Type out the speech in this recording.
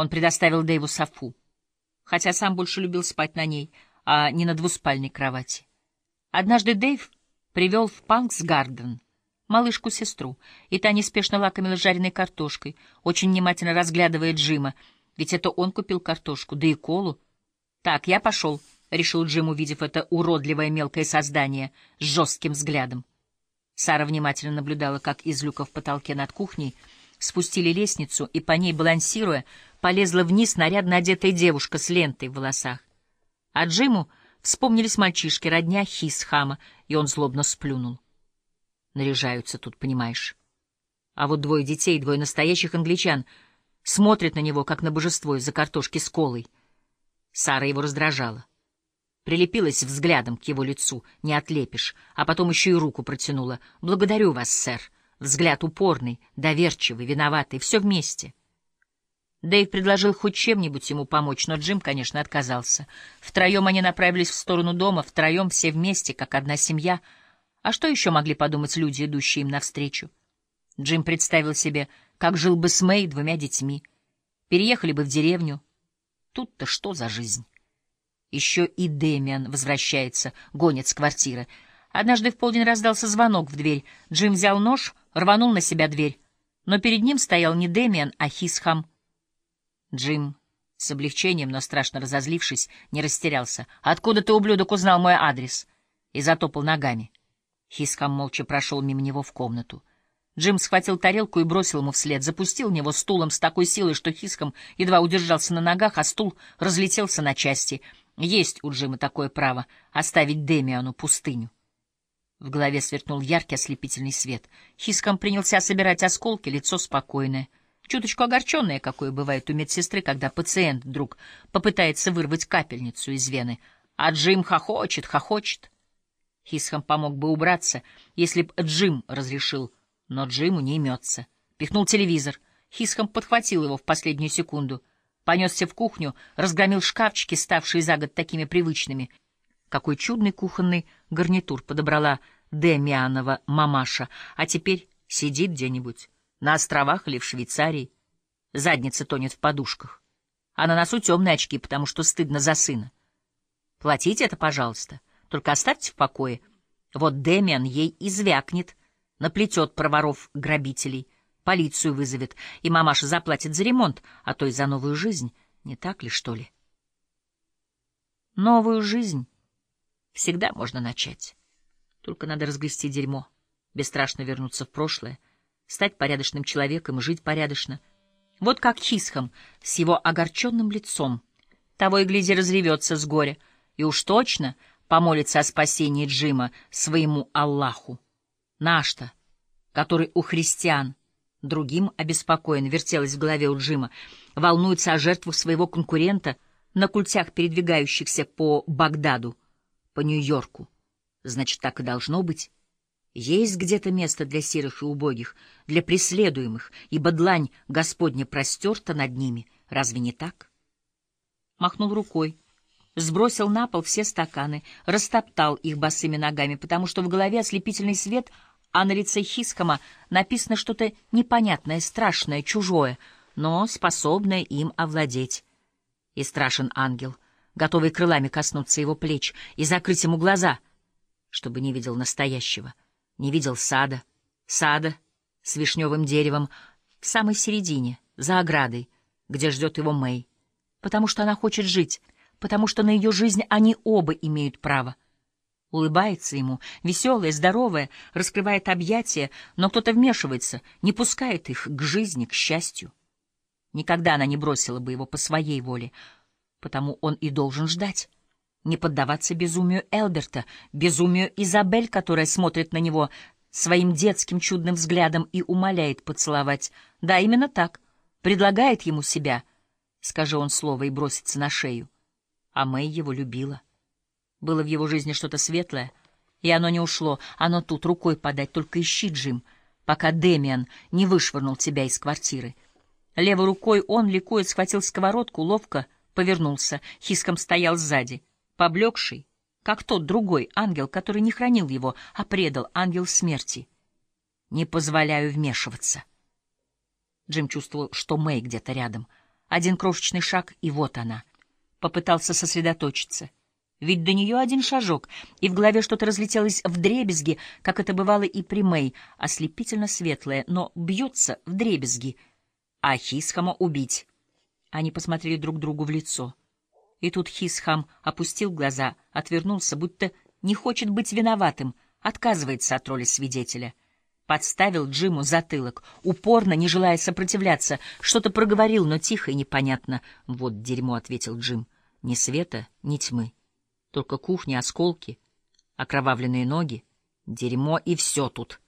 Он предоставил Дэйву софу, хотя сам больше любил спать на ней, а не на двуспальной кровати. Однажды Дэйв привел в Панкс-Гарден малышку-сестру, и та неспешно лакомила жареной картошкой, очень внимательно разглядывая Джима, ведь это он купил картошку, да и колу. «Так, я пошел», — решил Джим, увидев это уродливое мелкое создание с жестким взглядом. Сара внимательно наблюдала, как из люка в потолке над кухней спустили лестницу, и по ней, балансируя, полезла вниз нарядно одетая девушка с лентой в волосах. А Джиму вспомнились мальчишки, родня Хисхама, и он злобно сплюнул. Наряжаются тут, понимаешь. А вот двое детей, двое настоящих англичан, смотрят на него, как на божество из-за картошки с колой. Сара его раздражала. Прилепилась взглядом к его лицу, не отлепишь, а потом еще и руку протянула. «Благодарю вас, сэр». Взгляд упорный, доверчивый, виноватый, все вместе. Дэйв предложил хоть чем-нибудь ему помочь, но Джим, конечно, отказался. Втроем они направились в сторону дома, втроем все вместе, как одна семья — а что еще могли подумать люди, идущие им навстречу? Джим представил себе, как жил бы с Мэй двумя детьми. Переехали бы в деревню. Тут-то что за жизнь? Еще и Дэмиан возвращается, гонит с квартиры. Однажды в полдень раздался звонок в дверь. Джим взял нож, рванул на себя дверь. Но перед ним стоял не Дэмиан, а Хисхам. Джим, с облегчением, но страшно разозлившись, не растерялся. «Откуда ты, ублюдок, узнал мой адрес?» И затопал ногами. Хискам молча прошел мимо него в комнату. Джим схватил тарелку и бросил ему вслед, запустил в него стулом с такой силой, что Хискам едва удержался на ногах, а стул разлетелся на части. Есть у Джима такое право — оставить Демиану пустыню. В голове сверкнул яркий ослепительный свет. Хискам принялся собирать осколки, лицо спокойное. Чуточку огорченное, какое бывает у медсестры, когда пациент вдруг попытается вырвать капельницу из вены. А Джим хохочет, хохочет. Хисхам помог бы убраться, если б Джим разрешил, но Джиму не имется. Пихнул телевизор. Хисхам подхватил его в последнюю секунду. Понесся в кухню, разгромил шкафчики, ставшие за год такими привычными. Какой чудный кухонный гарнитур подобрала Демианова мамаша, а теперь сидит где-нибудь, на островах или в Швейцарии. Задница тонет в подушках. А на носу темные очки, потому что стыдно за сына. Платите это, пожалуйста. Только оставьте в покое. Вот Дэмиан ей извякнет, наплетет про воров-грабителей, полицию вызовет, и мамаша заплатит за ремонт, а то и за новую жизнь. Не так ли, что ли? Новую жизнь всегда можно начать. Только надо разгрести дерьмо, бесстрашно вернуться в прошлое, стать порядочным человеком жить порядочно. Вот как Хисхам с его огорченным лицом. Того и гляди разревется с горя, и уж точно — помолится о спасении Джима своему Аллаху. Наш-то, который у христиан, другим обеспокоен, вертелась в голове у Джима, волнуется о жертвах своего конкурента на культях, передвигающихся по Багдаду, по Нью-Йорку. Значит, так и должно быть. Есть где-то место для серых и убогих, для преследуемых, ибо длань Господня простерта над ними. Разве не так? Махнул рукой сбросил на пол все стаканы, растоптал их босыми ногами, потому что в голове ослепительный свет, а на лице Хискома написано что-то непонятное, страшное, чужое, но способное им овладеть. И страшен ангел, готовый крылами коснуться его плеч и закрыть ему глаза, чтобы не видел настоящего, не видел сада, сада с вишневым деревом в самой середине, за оградой, где ждет его Мэй, потому что она хочет жить, потому что на ее жизнь они оба имеют право. Улыбается ему, веселая, здоровая, раскрывает объятия, но кто-то вмешивается, не пускает их к жизни, к счастью. Никогда она не бросила бы его по своей воле, потому он и должен ждать. Не поддаваться безумию Элберта, безумию Изабель, которая смотрит на него своим детским чудным взглядом и умоляет поцеловать. Да, именно так. Предлагает ему себя, скажи он слово, и бросится на шею а Мэй его любила. Было в его жизни что-то светлое, и оно не ушло, оно тут рукой подать, только ищи, Джим, пока Дэмиан не вышвырнул тебя из квартиры. Левой рукой он, ликует, схватил сковородку, ловко повернулся, хиском стоял сзади, поблекший, как тот другой ангел, который не хранил его, а предал ангел смерти. Не позволяю вмешиваться. Джим чувствовал, что Мэй где-то рядом — Один крошечный шаг, и вот она. Попытался сосредоточиться. Ведь до нее один шажок, и в голове что-то разлетелось в дребезги, как это бывало и при Мэй, ослепительно светлое, но бьется в дребезги. А Хисхама убить. Они посмотрели друг другу в лицо. И тут Хисхам опустил глаза, отвернулся, будто не хочет быть виноватым, отказывается от роли свидетеля. Подставил Джиму затылок, упорно, не желая сопротивляться, что-то проговорил, но тихо и непонятно. «Вот дерьмо», — ответил Джим, — «ни света, ни тьмы, только кухня, осколки, окровавленные ноги, дерьмо и все тут».